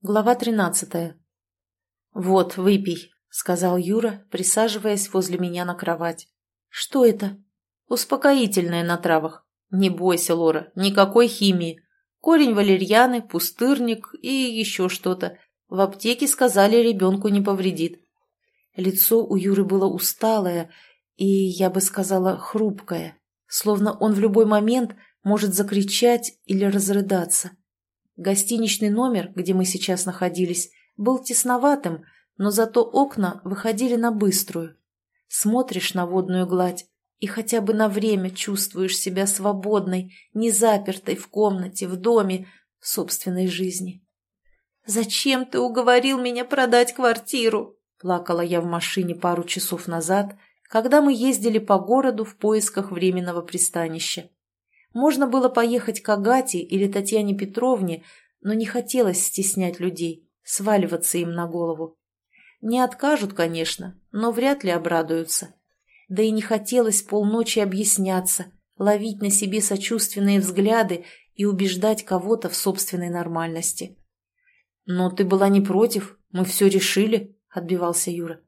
Глава тринадцатая. «Вот, выпей», — сказал Юра, присаживаясь возле меня на кровать. «Что это?» «Успокоительное на травах. Не бойся, Лора, никакой химии. Корень валерьяны, пустырник и еще что-то. В аптеке сказали, ребенку не повредит». Лицо у Юры было усталое и, я бы сказала, хрупкое, словно он в любой момент может закричать или разрыдаться. Гостиничный номер, где мы сейчас находились, был тесноватым, но зато окна выходили на быструю. Смотришь на водную гладь и хотя бы на время чувствуешь себя свободной, не запертой в комнате, в доме, в собственной жизни. «Зачем ты уговорил меня продать квартиру?» Плакала я в машине пару часов назад, когда мы ездили по городу в поисках временного пристанища. Можно было поехать к Агате или Татьяне Петровне, но не хотелось стеснять людей, сваливаться им на голову. Не откажут, конечно, но вряд ли обрадуются. Да и не хотелось полночи объясняться, ловить на себе сочувственные взгляды и убеждать кого-то в собственной нормальности. «Но ты была не против, мы все решили», — отбивался Юра.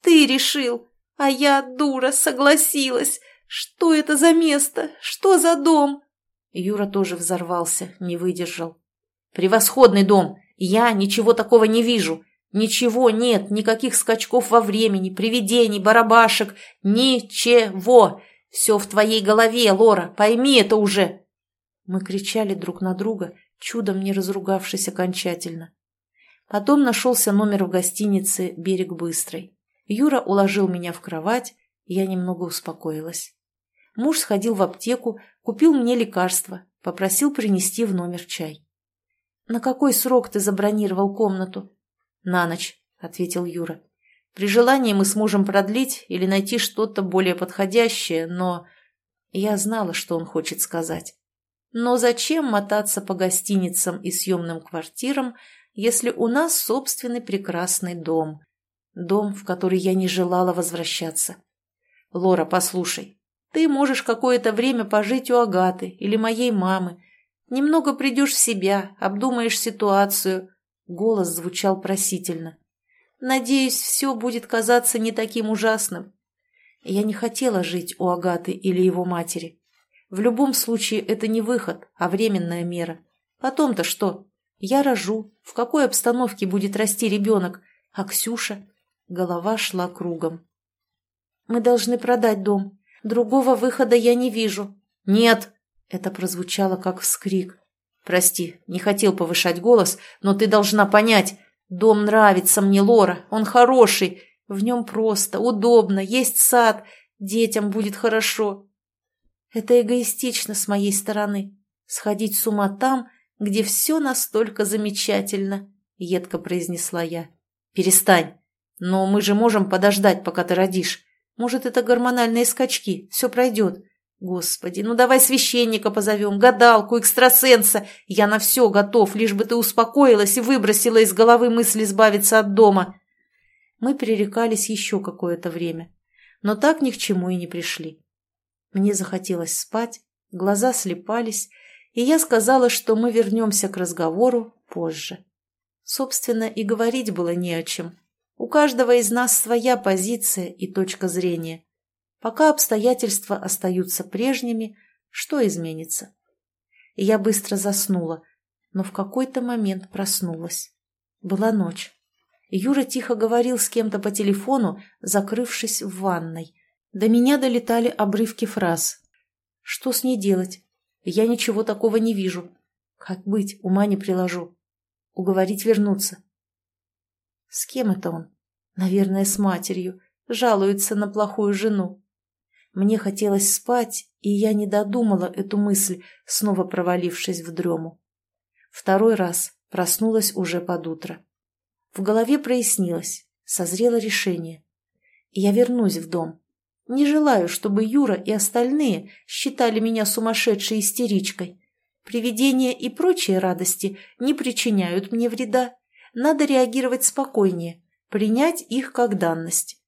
«Ты решил, а я, дура, согласилась. «Что это за место? Что за дом?» Юра тоже взорвался, не выдержал. «Превосходный дом! Я ничего такого не вижу! Ничего нет, никаких скачков во времени, привидений, барабашек, ничего! Все в твоей голове, Лора, пойми это уже!» Мы кричали друг на друга, чудом не разругавшись окончательно. Потом нашелся номер в гостинице «Берег Быстрый». Юра уложил меня в кровать, я немного успокоилась. Муж сходил в аптеку, купил мне лекарства, попросил принести в номер чай. «На какой срок ты забронировал комнату?» «На ночь», — ответил Юра. «При желании мы сможем продлить или найти что-то более подходящее, но...» Я знала, что он хочет сказать. «Но зачем мотаться по гостиницам и съемным квартирам, если у нас собственный прекрасный дом? Дом, в который я не желала возвращаться. Лора, послушай, ты можешь какое-то время пожить у Агаты или моей мамы. Немного придешь в себя, обдумаешь ситуацию. Голос звучал просительно. Надеюсь, все будет казаться не таким ужасным. Я не хотела жить у Агаты или его матери. В любом случае, это не выход, а временная мера. Потом-то что? Я рожу. В какой обстановке будет расти ребенок? А Ксюша? Голова шла кругом. Мы должны продать дом. Другого выхода я не вижу». «Нет!» — это прозвучало как вскрик. «Прости, не хотел повышать голос, но ты должна понять. Дом нравится мне, Лора, он хороший. В нем просто, удобно, есть сад, детям будет хорошо». «Это эгоистично с моей стороны. Сходить с ума там, где все настолько замечательно», — едко произнесла я. «Перестань. Но мы же можем подождать, пока ты родишь. Может, это гормональные скачки, все пройдет. Господи, ну давай священника позовем, гадалку, экстрасенса. Я на все готов, лишь бы ты успокоилась и выбросила из головы мысли избавиться от дома. Мы перерекались еще какое-то время, но так ни к чему и не пришли. Мне захотелось спать, глаза слепались, и я сказала, что мы вернемся к разговору позже. Собственно, и говорить было не о чем. У каждого из нас своя позиция и точка зрения. Пока обстоятельства остаются прежними, что изменится? я быстро заснула, но в какой-то момент проснулась. Была ночь. Юра тихо говорил с кем-то по телефону, закрывшись в ванной. До меня долетали обрывки фраз. Что с ней делать? Я ничего такого не вижу. Как быть, ума не приложу. Уговорить вернуться. С кем это он? Наверное, с матерью. Жалуется на плохую жену. Мне хотелось спать, и я не додумала эту мысль, снова провалившись в дрему. Второй раз проснулась уже под утро. В голове прояснилось, созрело решение. Я вернусь в дом. Не желаю, чтобы Юра и остальные считали меня сумасшедшей истеричкой. Привидения и прочие радости не причиняют мне вреда. Надо реагировать спокойнее, принять их как данность.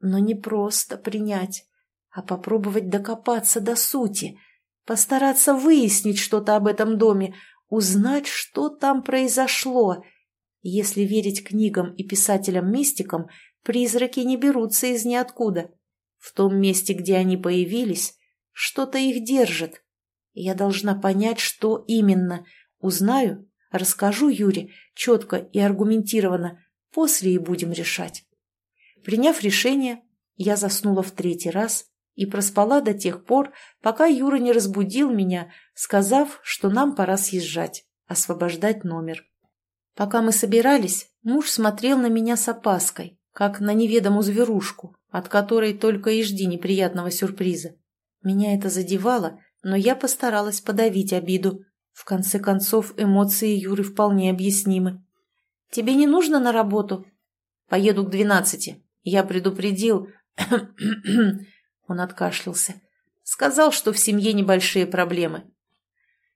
Но не просто принять, а попробовать докопаться до сути, постараться выяснить что-то об этом доме, узнать, что там произошло. Если верить книгам и писателям-мистикам, призраки не берутся из ниоткуда. В том месте, где они появились, что-то их держит. Я должна понять, что именно. Узнаю, расскажу Юре четко и аргументированно, после и будем решать. Приняв решение, я заснула в третий раз и проспала до тех пор, пока Юра не разбудил меня, сказав, что нам пора съезжать, освобождать номер. Пока мы собирались, муж смотрел на меня с опаской, как на неведомую зверушку, от которой только и жди неприятного сюрприза. Меня это задевало, но я постаралась подавить обиду. В конце концов, эмоции Юры вполне объяснимы. «Тебе не нужно на работу?» «Поеду к двенадцати. Я предупредил...» Он откашлялся. Сказал, что в семье небольшие проблемы.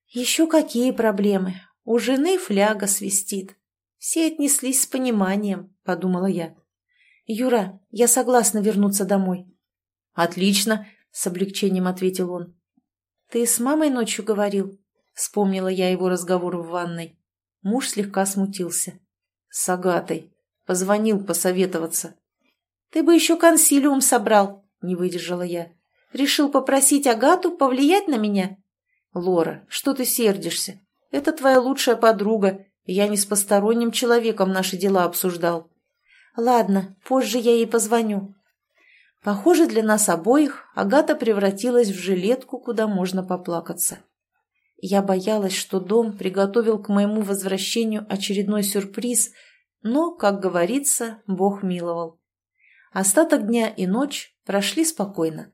«Еще какие проблемы? У жены фляга свистит. Все отнеслись с пониманием», — подумала я. «Юра, я согласна вернуться домой». «Отлично», — с облегчением ответил он. «Ты с мамой ночью говорил?» — вспомнила я его разговор в ванной. Муж слегка смутился. «С Агатой. Позвонил посоветоваться». «Ты бы еще консилиум собрал», — не выдержала я. «Решил попросить Агату повлиять на меня?» «Лора, что ты сердишься? Это твоя лучшая подруга. Я не с посторонним человеком наши дела обсуждал». «Ладно, позже я ей позвоню». Похоже, для нас обоих Агата превратилась в жилетку, куда можно поплакаться. Я боялась, что дом приготовил к моему возвращению очередной сюрприз, но, как говорится, Бог миловал. Остаток дня и ночь прошли спокойно.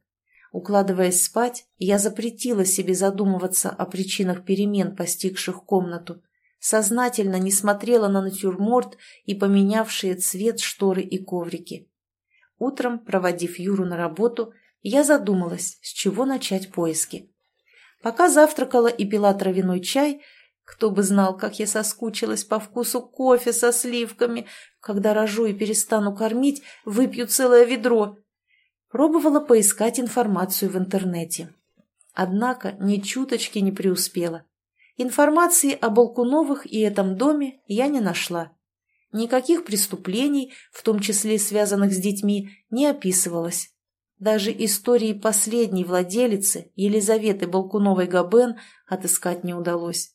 Укладываясь спать, я запретила себе задумываться о причинах перемен, постигших комнату. Сознательно не смотрела на натюрморт и поменявшие цвет шторы и коврики. Утром, проводив Юру на работу, я задумалась, с чего начать поиски. Пока завтракала и пила травяной чай, кто бы знал, как я соскучилась по вкусу кофе со сливками. Когда рожу и перестану кормить, выпью целое ведро. Пробовала поискать информацию в интернете. Однако ни чуточки не преуспела. Информации о Балкуновых и этом доме я не нашла. Никаких преступлений, в том числе связанных с детьми, не описывалось. Даже истории последней владелицы, Елизаветы Балкуновой-Габен, отыскать не удалось.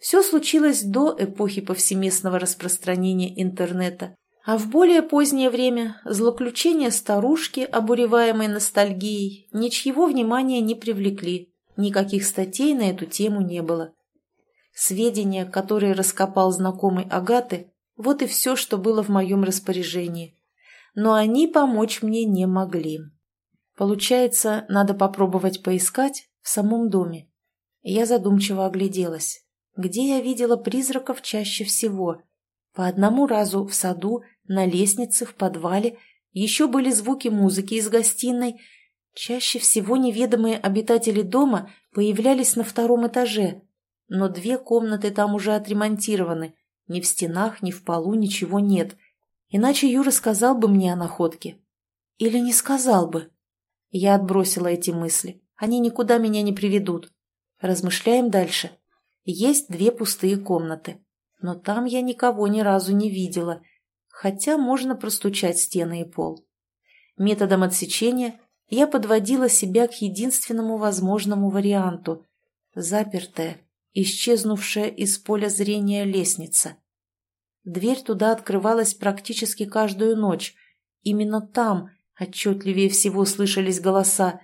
Все случилось до эпохи повсеместного распространения интернета, а в более позднее время злоключения старушки, обуреваемой ностальгией, ничьего внимания не привлекли, никаких статей на эту тему не было. Сведения, которые раскопал знакомый Агаты, вот и все, что было в моем распоряжении. Но они помочь мне не могли. Получается, надо попробовать поискать в самом доме. Я задумчиво огляделась. Где я видела призраков чаще всего? По одному разу в саду, на лестнице, в подвале. Еще были звуки музыки из гостиной. Чаще всего неведомые обитатели дома появлялись на втором этаже. Но две комнаты там уже отремонтированы, ни в стенах, ни в полу ничего нет. Иначе Юра сказал бы мне о находке. Или не сказал бы. Я отбросила эти мысли. Они никуда меня не приведут. Размышляем дальше. Есть две пустые комнаты. Но там я никого ни разу не видела. Хотя можно простучать стены и пол. Методом отсечения я подводила себя к единственному возможному варианту. Запертая, исчезнувшая из поля зрения лестница. Дверь туда открывалась практически каждую ночь. Именно там отчетливее всего слышались голоса.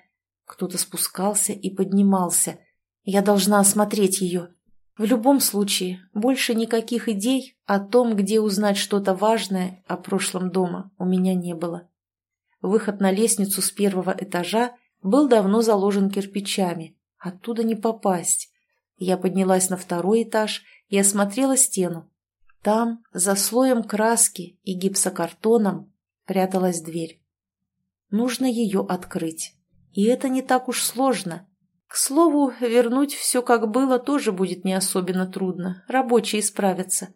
Кто-то спускался и поднимался. Я должна осмотреть ее. В любом случае, больше никаких идей о том, где узнать что-то важное о прошлом дома, у меня не было. Выход на лестницу с первого этажа был давно заложен кирпичами. Оттуда не попасть. Я поднялась на второй этаж и осмотрела стену. Там, за слоем краски и гипсокартоном, пряталась дверь. Нужно ее открыть. И это не так уж сложно. К слову, вернуть все как было тоже будет не особенно трудно. Рабочие справятся.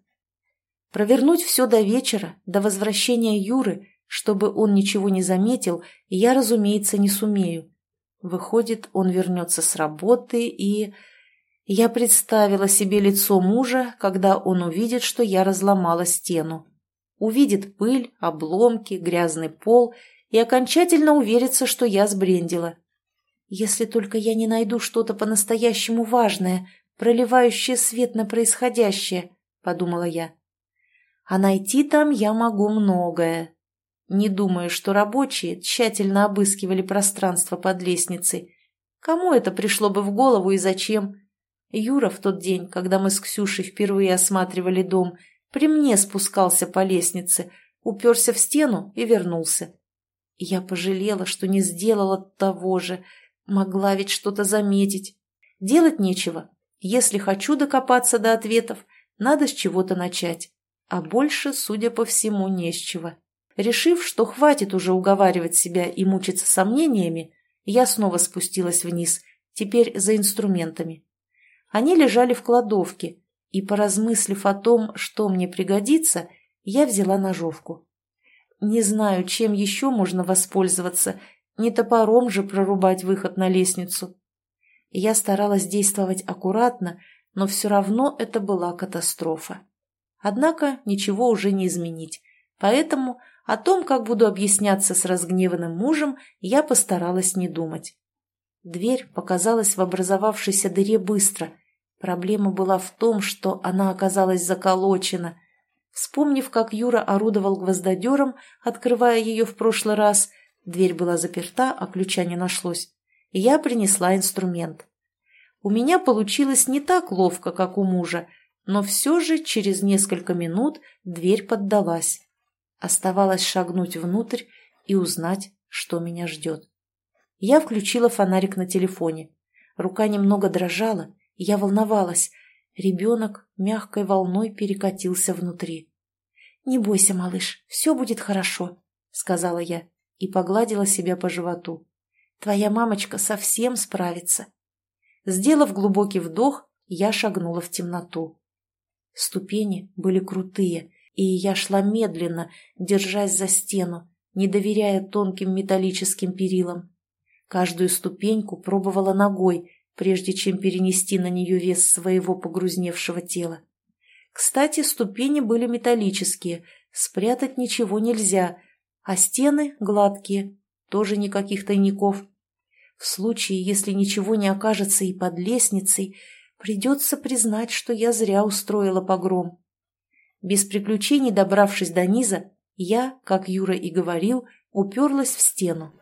Провернуть все до вечера, до возвращения Юры, чтобы он ничего не заметил, я, разумеется, не сумею. Выходит, он вернется с работы и... Я представила себе лицо мужа, когда он увидит, что я разломала стену. Увидит пыль, обломки, грязный пол и окончательно уверится, что я сбрендила. Если только я не найду что-то по-настоящему важное, проливающее свет на происходящее, — подумала я. А найти там я могу многое. Не думаю, что рабочие тщательно обыскивали пространство под лестницей. Кому это пришло бы в голову и зачем? Юра в тот день, когда мы с Ксюшей впервые осматривали дом, при мне спускался по лестнице, уперся в стену и вернулся. Я пожалела, что не сделала того же, могла ведь что-то заметить. Делать нечего. Если хочу докопаться до ответов, надо с чего-то начать. А больше, судя по всему, не с чего. Решив, что хватит уже уговаривать себя и мучиться сомнениями, я снова спустилась вниз, теперь за инструментами. Они лежали в кладовке, и, поразмыслив о том, что мне пригодится, я взяла ножовку. Не знаю, чем еще можно воспользоваться, не топором же прорубать выход на лестницу. Я старалась действовать аккуратно, но все равно это была катастрофа. Однако ничего уже не изменить, поэтому о том, как буду объясняться с разгневанным мужем, я постаралась не думать. Дверь показалась в образовавшейся дыре быстро. Проблема была в том, что она оказалась заколочена. Вспомнив, как Юра орудовал гвоздодером, открывая ее в прошлый раз, дверь была заперта, а ключа не нашлось. Я принесла инструмент. У меня получилось не так ловко, как у мужа, но все же через несколько минут дверь поддалась. Оставалось шагнуть внутрь и узнать, что меня ждет. Я включила фонарик на телефоне. Рука немного дрожала, я волновалась. Ребенок мягкой волной перекатился внутри. «Не бойся, малыш, все будет хорошо», — сказала я и погладила себя по животу. «Твоя мамочка совсем справится». Сделав глубокий вдох, я шагнула в темноту. Ступени были крутые, и я шла медленно, держась за стену, не доверяя тонким металлическим перилам. Каждую ступеньку пробовала ногой, прежде чем перенести на нее вес своего погрузневшего тела. Кстати, ступени были металлические, спрятать ничего нельзя, а стены гладкие, тоже никаких тайников. В случае, если ничего не окажется и под лестницей, придется признать, что я зря устроила погром. Без приключений добравшись до низа, я, как Юра и говорил, уперлась в стену.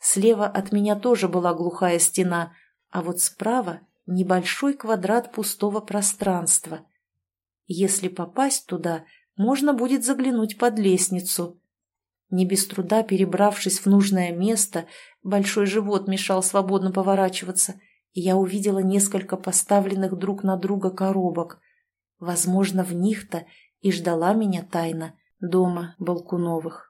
Слева от меня тоже была глухая стена, а вот справа небольшой квадрат пустого пространства. Если попасть туда, можно будет заглянуть под лестницу. Не без труда перебравшись в нужное место, большой живот мешал свободно поворачиваться, и я увидела несколько поставленных друг на друга коробок. Возможно, в них-то и ждала меня тайна дома Балкуновых.